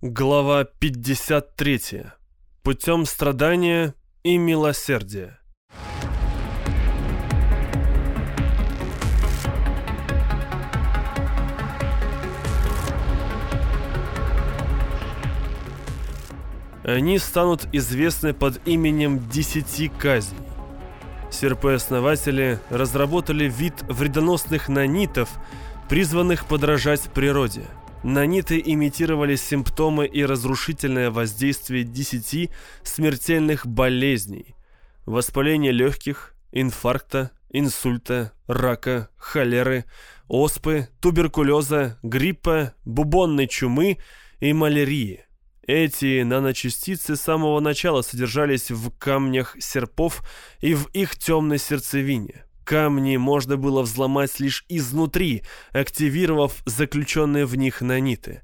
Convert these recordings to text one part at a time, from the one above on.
Глава 53. Путем страдания и милосердия. Они станут известны под именем Десяти казней. Серпы-основатели разработали вид вредоносных нанитов, призванных подражать природе – Наниты имитировали симптомы и разрушительное воздействие десяти смертельных болезней. Воспаление легких, инфаркта, инсульта, рака, холеры, оспы, туберкулеза, гриппа, бубонной чумы и малярии. Эти наночастицы с самого начала содержались в камнях серпов и в их темной сердцевине. Камни можно было взломать лишь изнутри, активировав заключенные в них наниты.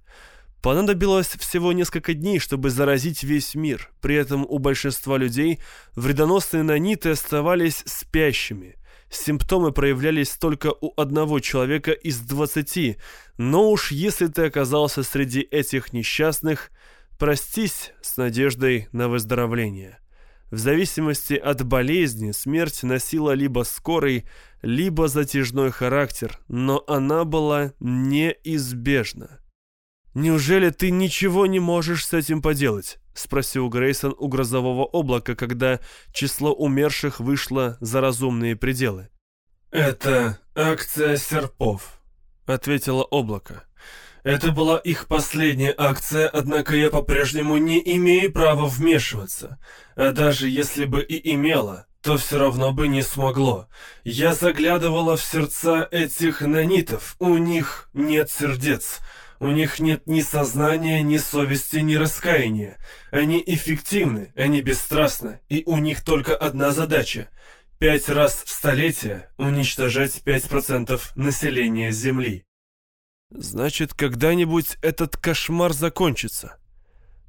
Понадобилось всего несколько дней, чтобы заразить весь мир. При этом у большинства людей вредоносные наниты оставались спящими. Симптомы проявлялись только у одного человека из двадцати, но уж если ты оказался среди этих несчастных, простись с надеждой на выздоровление. В зависимости от болезни смерть носила либо скорый, либо затяжной характер, но она была неизбежна. «Неужели ты ничего не можешь с этим поделать?» — спросил Грейсон у грозового облака, когда число умерших вышло за разумные пределы. «Это акция серпов», — ответило облако. Это была их последняя акция, однако я по-прежнему не имею права вмешиваться. А даже если бы и имела, то все равно бы не смогло. Я заглядывала в сердца этих нанитов, у них нет сердец. У них нет ни сознания, ни совести, ни раскаяния. Они эффективны, они бесстрастны, и у них только одна задача — пять раз в столетие уничтожать пять процентов населения Земли. Значит, когда-нибудь этот кошмар закончится.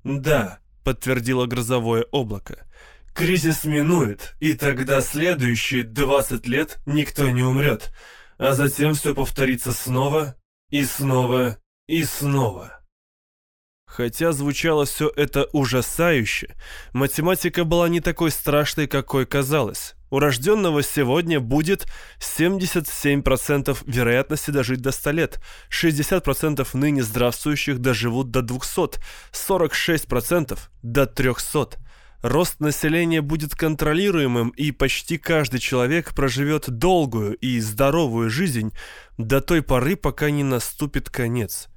Да, подтвердило грозовое облако. Кризис минует, и тогда следующие 20 лет никто не умрет, а затем все повторится снова и снова и снова. Хотя звучало все это ужасающе, математика была не такой страшной, какой казалось. У рожденного сегодня будет 77% вероятности дожить до 100 лет, 60% ныне здравствующих доживут до 200, 46% до 300. Рост населения будет контролируемым, и почти каждый человек проживет долгую и здоровую жизнь до той поры, пока не наступит конец.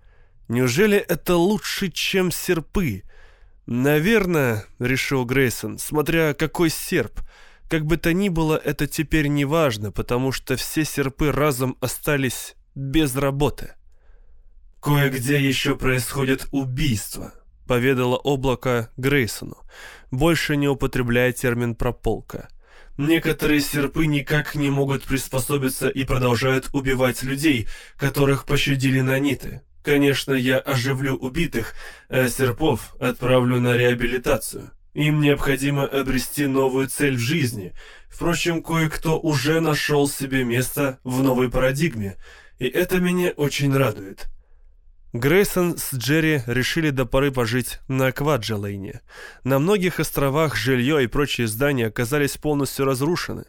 Неужели это лучше, чем серпы? Наверное, решил Грейсон, смотря какой серп. Как бы то ни было, это теперь не важно, потому что все серпы разом остались без работы. «Кое-где еще происходят убийства», — поведало облако Грейсону, больше не употребляя термин «прополка». Некоторые серпы никак не могут приспособиться и продолжают убивать людей, которых пощадили наниты. Конечно, я оживлю убитых, а серпов отправлю на реабилитацию. Им необходимо обрести новую цель в жизни. Впрочем, кое-кто уже нашел себе место в новой парадигме, и это меня очень радует. Грейсон с Джерри решили до поры пожить на Кваджалейне. На многих островах жилье и прочие здания оказались полностью разрушены.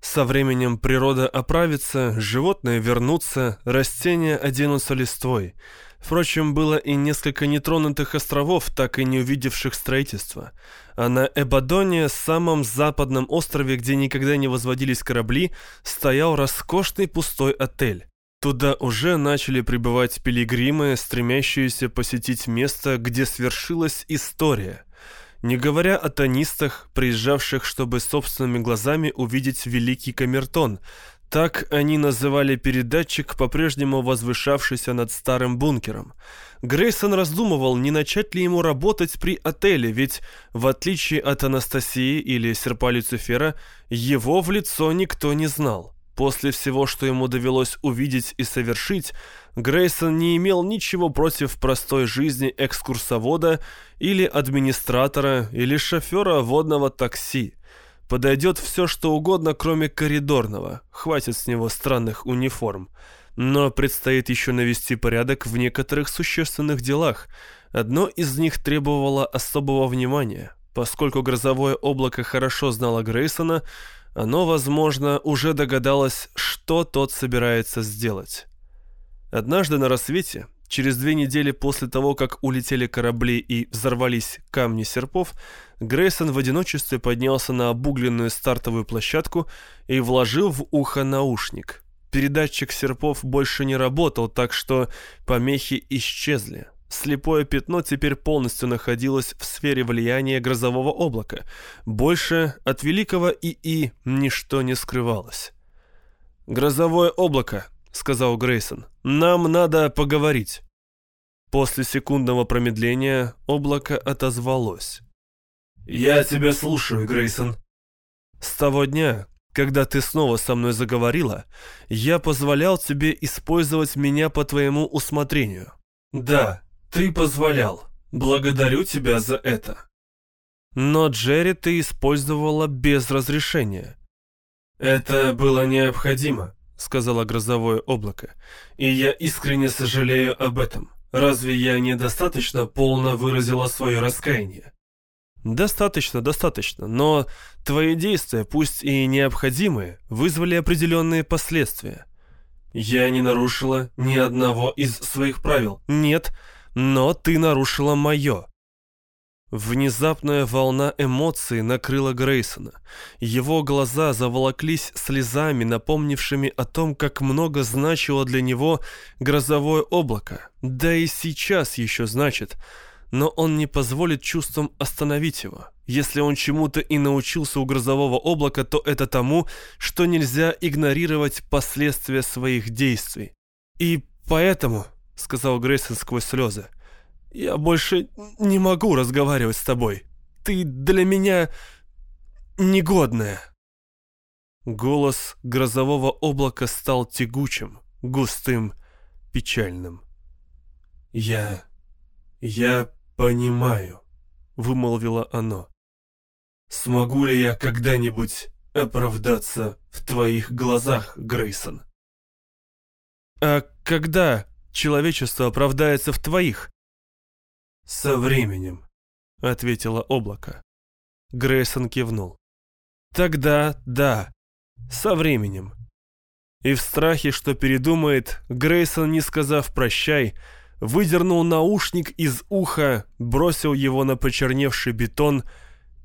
Со временем природа оправится, животные вернутся, растения оденутся листвой. Впрочем, было и несколько нетронутых островов, так и не увидевших строительства. А на Эбадоне, самом западном острове, где никогда не возводились корабли, стоял роскошный пустой отель. Туда уже начали прибывать пилигримы, стремящиеся посетить место, где свершилась история – не говоря о тонистах, приезжавших, чтобы собственными глазами увидеть Великий Камертон. Так они называли передатчик, по-прежнему возвышавшийся над старым бункером. Грейсон раздумывал, не начать ли ему работать при отеле, ведь, в отличие от Анастасии или Серпа Люцифера, его в лицо никто не знал. После всего, что ему довелось увидеть и совершить, Грейсон не имел ничего против простой жизни экскурсовода или администратора или шофера водного такси. Подойдет все, что угодно, кроме коридорного. Хватит с него странных униформ. но предстоит еще навести порядок в некоторых существенных делах. Одно из них требовало особого внимания. Поскольку грозовое облако хорошо знало Грейсона, оно, возможно, уже догадалось, что тот собирается сделать. Однажды на рассвете, через две недели после того, как улетели корабли и взорвались камни серпов, Грейсон в одиночестве поднялся на обугленную стартовую площадку и вложил в ухо наушник. Передатчик серпов больше не работал, так что помехи исчезли. Слепое пятно теперь полностью находилось в сфере влияния грозового облака. Больше от великого ИИ ничто не скрывалось. «Грозовое облако», — сказал Грейсон, — «нам надо поговорить». После секундного промедления облако отозвалось. «Я тебя слушаю, Грейсон». «С того дня, когда ты снова со мной заговорила, я позволял тебе использовать меня по твоему усмотрению». «Да, ты позволял. Благодарю тебя за это». «Но Джерри ты использовала без разрешения». «Это было необходимо», — сказала грозовое облако, «и я искренне сожалею об этом. Разве я недостаточно полно выразила свое раскаяние?» Достаточно, достаточно, но твои действия, пусть и необходимые, вызвали определенные последствия. Я не нарушила ни одного из своих правил. Нет, но ты нарушила мое. Внезапная волна эмоций накрыла Грейсона. Его глаза заволоклись слезами, напомнившими о том, как много значило для него грозовое облако. Да и сейчас еще значит – но он не позволит чувствам остановить его. Если он чему-то и научился у грозового облака, то это тому, что нельзя игнорировать последствия своих действий. «И поэтому», — сказал Грейсон сквозь слезы, — «я больше не могу разговаривать с тобой. Ты для меня негодная». Голос грозового облака стал тягучим, густым, печальным. «Я... я «Понимаю», — вымолвило оно. «Смогу ли я когда-нибудь оправдаться в твоих глазах, Грейсон?» «А когда человечество оправдается в твоих?» «Со временем», — ответило облако. Грейсон кивнул. «Тогда да, со временем». И в страхе, что передумает, Грейсон, не сказав «прощай», выдернул наушник из уха, бросил его на почерневший бетон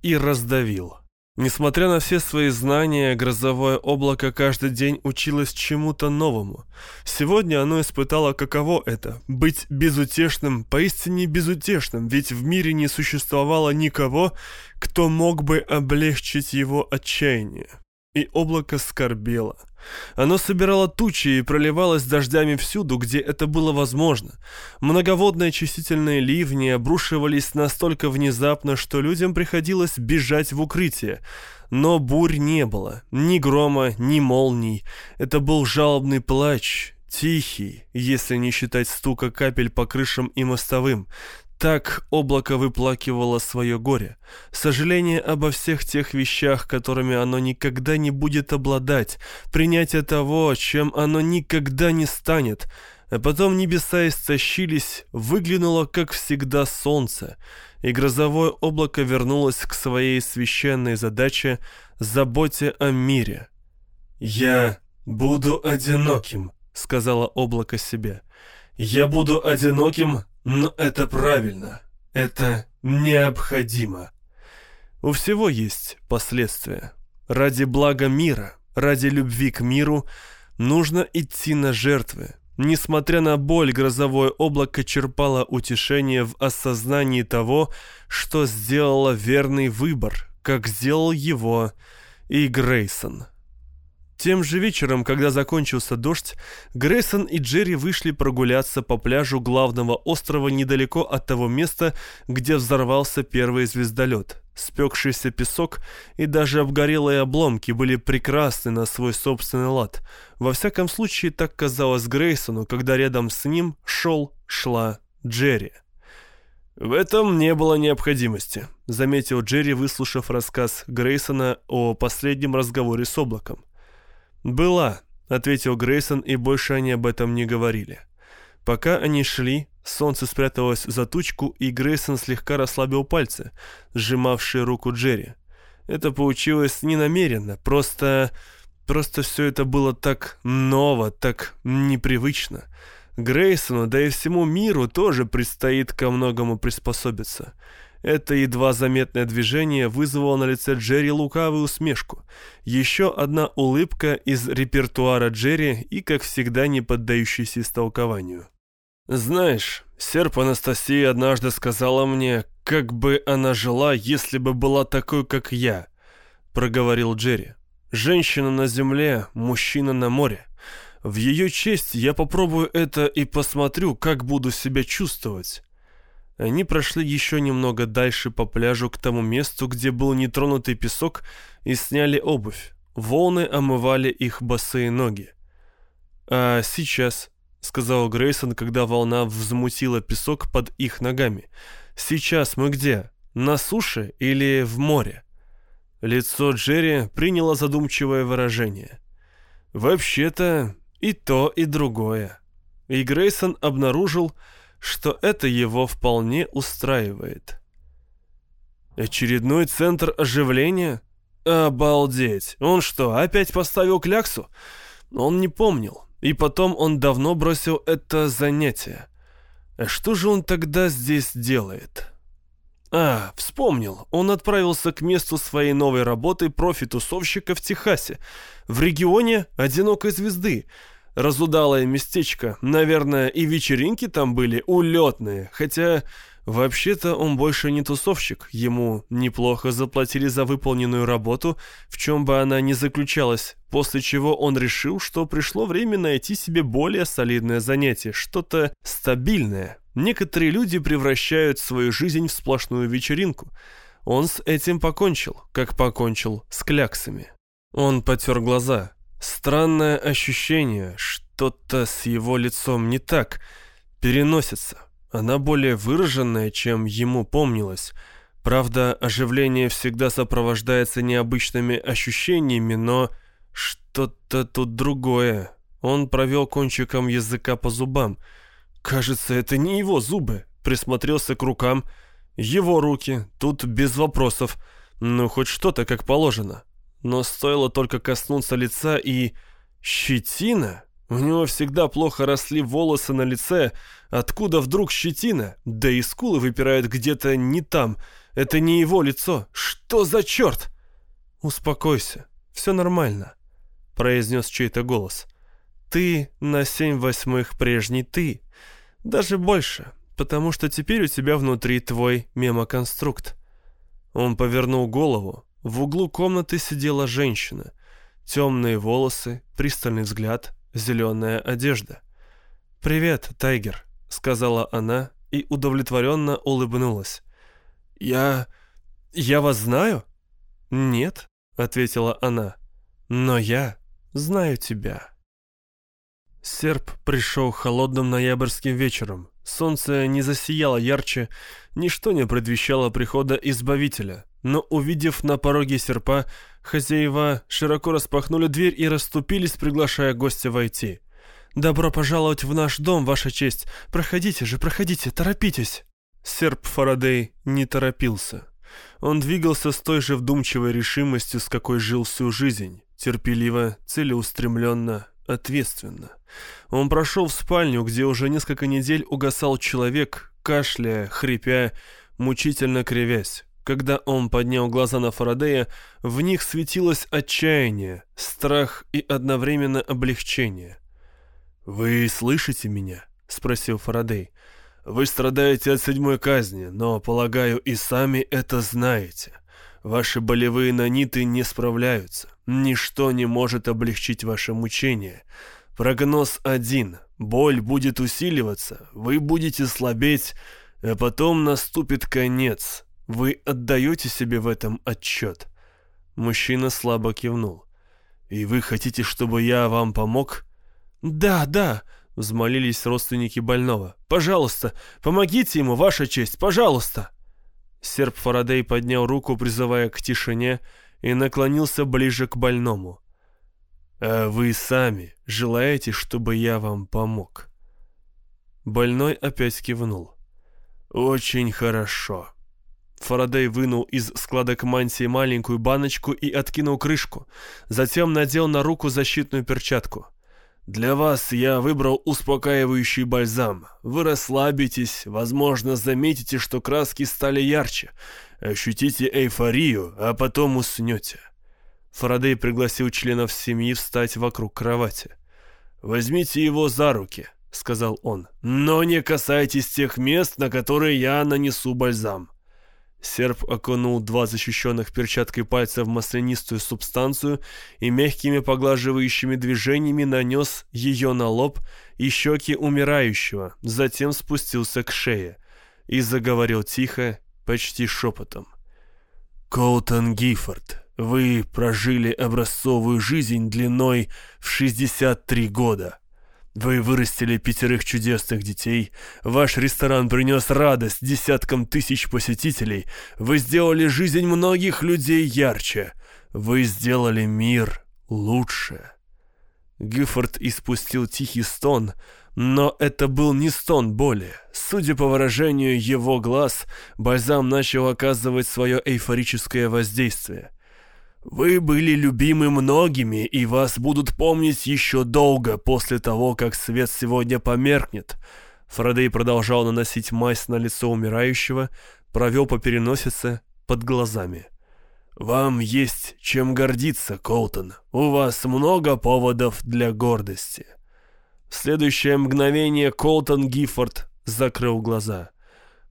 и раздавил. Несмотря на все свои знания, грозовое облако каждый день училось чему-то новому. Сегодня оно испытало, каково это — быть безутешным, поистине безутешным, ведь в мире не существовало никого, кто мог бы облегчить его отчаяние. И облако скорбело. Оно собирало тучи и проливалось дождями всюду, где это было возможно. Многоводные очистительные ливни обрушивались настолько внезапно, что людям приходилось бежать в укрытие. Но бурь не было, ни грома, ни молний. Это был жалобный плач, тихий, если не считать стука капель по крышам и мостовым. Так облако выплакивало свое горе, сожаление обо всех тех вещах, которыми оно никогда не будет обладать, принятие того, чем оно никогда не станет. А потом небеса истощились, выглянуло, как всегда, солнце, и грозовое облако вернулось к своей священной задаче — заботе о мире. «Я буду одиноким», — сказала облако себе. «Я буду одиноким, но это правильно. Это необходимо. У всего есть последствия. Ради блага мира, ради любви к миру нужно идти на жертвы. Несмотря на боль, грозовое облако черпало утешение в осознании того, что сделало верный выбор, как сделал его и Грейсон. Тем же вечером, когда закончился дождь, Грейсон и Джерри вышли прогуляться по пляжу главного острова недалеко от того места, где взорвался первый звездолет. Спекшийся песок и даже обгорелые обломки были прекрасны на свой собственный лад. Во всяком случае, так казалось Грейсону, когда рядом с ним шел, шла Джерри. «В этом не было необходимости», — заметил Джерри, выслушав рассказ Грейсона о последнем разговоре с облаком. «Была», — ответил Грейсон, и больше они об этом не говорили. Пока они шли, солнце спряталось за тучку, и Грейсон слегка расслабил пальцы, сжимавшие руку Джерри. Это получилось ненамеренно, просто... Просто все это было так ново, так непривычно. Грейсону, да и всему миру тоже предстоит ко многому приспособиться. Это едва заметное движение вызвало на лице Джерри лукавую усмешку. Еще одна улыбка из репертуара Джерри и, как всегда, не поддающаяся истолкованию. «Знаешь, серп Анастасия однажды сказала мне, как бы она жила, если бы была такой, как я», — проговорил Джерри. «Женщина на земле, мужчина на море. В ее честь я попробую это и посмотрю, как буду себя чувствовать». Они прошли еще немного дальше по пляжу к тому месту, где был нетронутый песок, и сняли обувь. Волны омывали их босые ноги. «А сейчас», — сказал Грейсон, когда волна взмутила песок под их ногами, — «сейчас мы где? На суше или в море?» Лицо Джерри приняло задумчивое выражение. «Вообще-то и то, и другое». И Грейсон обнаружил, что это его вполне устраивает. Очередной центр оживления? Обалдеть! Он что, опять поставил кляксу? Он не помнил. И потом он давно бросил это занятие. А что же он тогда здесь делает? А, вспомнил. Он отправился к месту своей новой работы профи-тусовщика в Техасе, в регионе одинокой звезды. Разудалое местечко. Наверное, и вечеринки там были улетные. Хотя, вообще-то, он больше не тусовщик. Ему неплохо заплатили за выполненную работу, в чем бы она ни заключалась. После чего он решил, что пришло время найти себе более солидное занятие. Что-то стабильное. Некоторые люди превращают свою жизнь в сплошную вечеринку. Он с этим покончил, как покончил с кляксами. Он потер глаза. Странное ощущение, что-то с его лицом не так, переносится. Она более выраженная, чем ему помнилось. Правда, оживление всегда сопровождается необычными ощущениями, но что-то тут другое. Он провел кончиком языка по зубам. Кажется, это не его зубы. Присмотрелся к рукам. Его руки. Тут без вопросов. Ну, хоть что-то как положено но стоило только коснуться лица и... Щетина? У него всегда плохо росли волосы на лице. Откуда вдруг щетина? Да и скулы выпирают где-то не там. Это не его лицо. Что за черт? Успокойся. Все нормально, произнес чей-то голос. Ты на семь восьмых прежний ты. Даже больше, потому что теперь у тебя внутри твой мемоконструкт. Он повернул голову, в углу комнаты сидела женщина. Темные волосы, пристальный взгляд, зеленая одежда. «Привет, Тайгер», — сказала она и удовлетворенно улыбнулась. «Я... я вас знаю?» «Нет», — ответила она, — «но я знаю тебя». Серп пришел холодным ноябрьским вечером. Солнце не засияло ярче, ничто не предвещало прихода Избавителя но, увидев на пороге серпа, хозяева широко распахнули дверь и расступились, приглашая гостя войти. «Добро пожаловать в наш дом, Ваша честь! Проходите же, проходите, торопитесь!» Серп Фарадей не торопился. Он двигался с той же вдумчивой решимостью, с какой жил всю жизнь, терпеливо, целеустремленно, ответственно. Он прошел в спальню, где уже несколько недель угасал человек, кашляя, хрипя, мучительно кривясь. Когда он поднял глаза на Фарадея, в них светилось отчаяние, страх и одновременно облегчение. «Вы слышите меня?» — спросил Фарадей. «Вы страдаете от седьмой казни, но, полагаю, и сами это знаете. Ваши болевые наниты не справляются. Ничто не может облегчить ваше мучение. Прогноз один. Боль будет усиливаться, вы будете слабеть, а потом наступит конец, вы отдаете себе в этом отчет?» Мужчина слабо кивнул. «И вы хотите, чтобы я вам помог?» «Да, да», — взмолились родственники больного. «Пожалуйста, помогите ему, ваша честь, пожалуйста!» Серп Фарадей поднял руку, призывая к тишине, и наклонился ближе к больному. А вы сами желаете, чтобы я вам помог?» Больной опять кивнул. «Очень хорошо». Фарадей вынул из складок мантии маленькую баночку и откинул крышку. Затем надел на руку защитную перчатку. «Для вас я выбрал успокаивающий бальзам. Вы расслабитесь, возможно, заметите, что краски стали ярче. Ощутите эйфорию, а потом уснете». Фарадей пригласил членов семьи встать вокруг кровати. «Возьмите его за руки», — сказал он, — «но не касайтесь тех мест, на которые я нанесу бальзам». Серп окунул два защищенных перчаткой пальца в маслянистую субстанцию и мягкими поглаживающими движениями нанес ее на лоб и щеки умирающего, затем спустился к шее и заговорил тихо, почти шепотом. «Коутон Гиффорд, вы прожили образцовую жизнь длиной в 63 года. Вы вырастили пятерых чудесных детей, ваш ресторан принес радость десяткам тысяч посетителей, вы сделали жизнь многих людей ярче, вы сделали мир лучше. Гиффорд испустил тихий стон, но это был не стон боли. Судя по выражению его глаз, бальзам начал оказывать свое эйфорическое воздействие. Вы были любимы многими, и вас будут помнить еще долго после того, как свет сегодня померкнет. Фарадей продолжал наносить мазь на лицо умирающего, провел по переносице под глазами. «Вам есть чем гордиться, Колтон. У вас много поводов для гордости». В следующее мгновение Колтон Гиффорд закрыл глаза.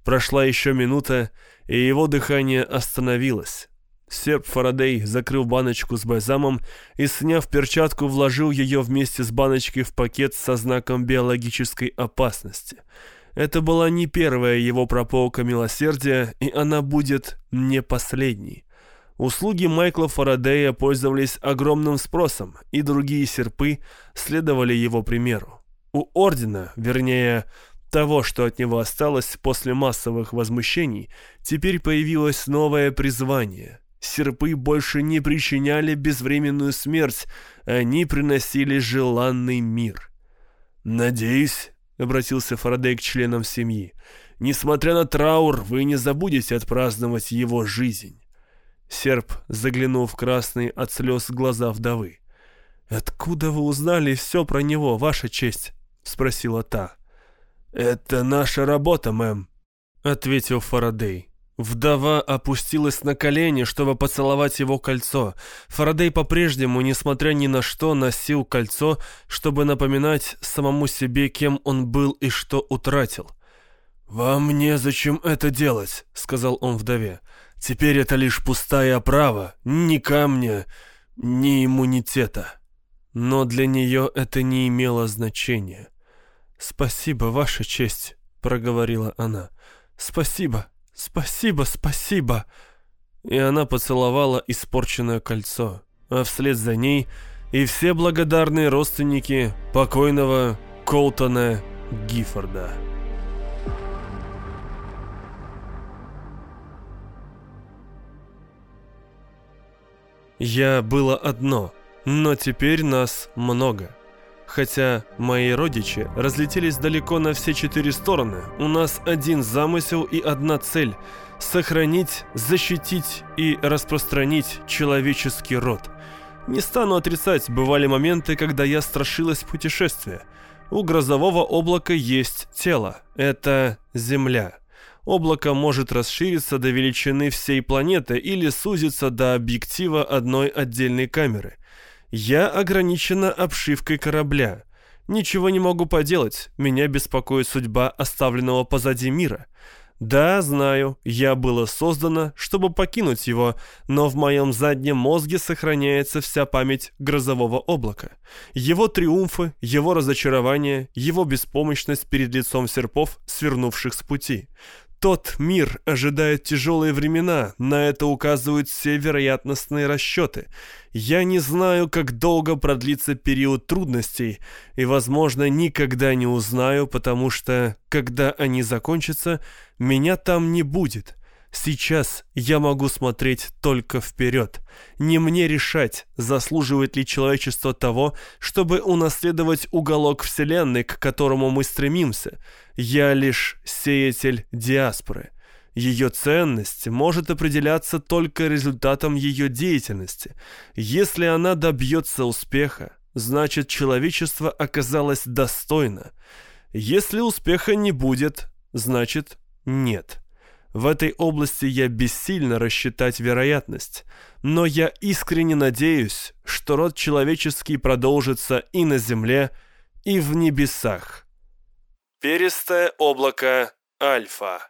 Прошла еще минута, и его дыхание остановилось. Серп Фарадей закрыл баночку с бальзамом и, сняв перчатку, вложил ее вместе с баночкой в пакет со знаком биологической опасности. Это была не первая его прополка милосердия, и она будет не последней. Услуги Майкла Фарадея пользовались огромным спросом, и другие серпы следовали его примеру. У Ордена, вернее, того, что от него осталось после массовых возмущений, теперь появилось новое призвание — Серпы больше не причиняли безвременную смерть, они приносили желанный мир. «Надеюсь», — обратился Фарадей к членам семьи, «несмотря на траур, вы не забудете отпраздновать его жизнь». Серп заглянул в красные от слез глаза вдовы. «Откуда вы узнали все про него, ваша честь?» — спросила та. «Это наша работа, мэм», — ответил Фарадей. Вдова опустилась на колени, чтобы поцеловать его кольцо. Фарадей по-прежнему, несмотря ни на что, носил кольцо, чтобы напоминать самому себе, кем он был и что утратил. «Вам незачем это делать», — сказал он вдове. «Теперь это лишь пустая оправа, ни камня, ни иммунитета». Но для нее это не имело значения. «Спасибо, Ваша честь», — проговорила она. «Спасибо». «Спасибо, спасибо!» И она поцеловала испорченное кольцо, а вслед за ней и все благодарные родственники покойного Колтона Гиффорда. Я было одно, но теперь нас много. Хотя мои родичи разлетелись далеко на все четыре стороны, у нас один замысел и одна цель – сохранить, защитить и распространить человеческий род. Не стану отрицать, бывали моменты, когда я страшилась путешествия. У грозового облака есть тело – это Земля. Облако может расшириться до величины всей планеты или сузиться до объектива одной отдельной камеры – я ограничена обшивкой корабля. Ничего не могу поделать, меня беспокоит судьба оставленного позади мира. Да, знаю, я было создано, чтобы покинуть его, но в моем заднем мозге сохраняется вся память грозового облака. Его триумфы, его разочарование, его беспомощность перед лицом серпов, свернувших с пути. Тот мир ожидает тяжелые времена, на это указывают все вероятностные расчеты. Я не знаю, как долго продлится период трудностей, и, возможно, никогда не узнаю, потому что, когда они закончатся, меня там не будет. Сейчас я могу смотреть только вперед. Не мне решать, заслуживает ли человечество того, чтобы унаследовать уголок Вселенной, к которому мы стремимся. Я лишь сеятель диаспоры. Ее ценность может определяться только результатом ее деятельности. Если она добьется успеха, значит человечество оказалось достойно. Если успеха не будет, значит нет. В этой области я бессильно рассчитать вероятность, но я искренне надеюсь, что род человеческий продолжится и на земле, и в небесах. Перистое облако Альфа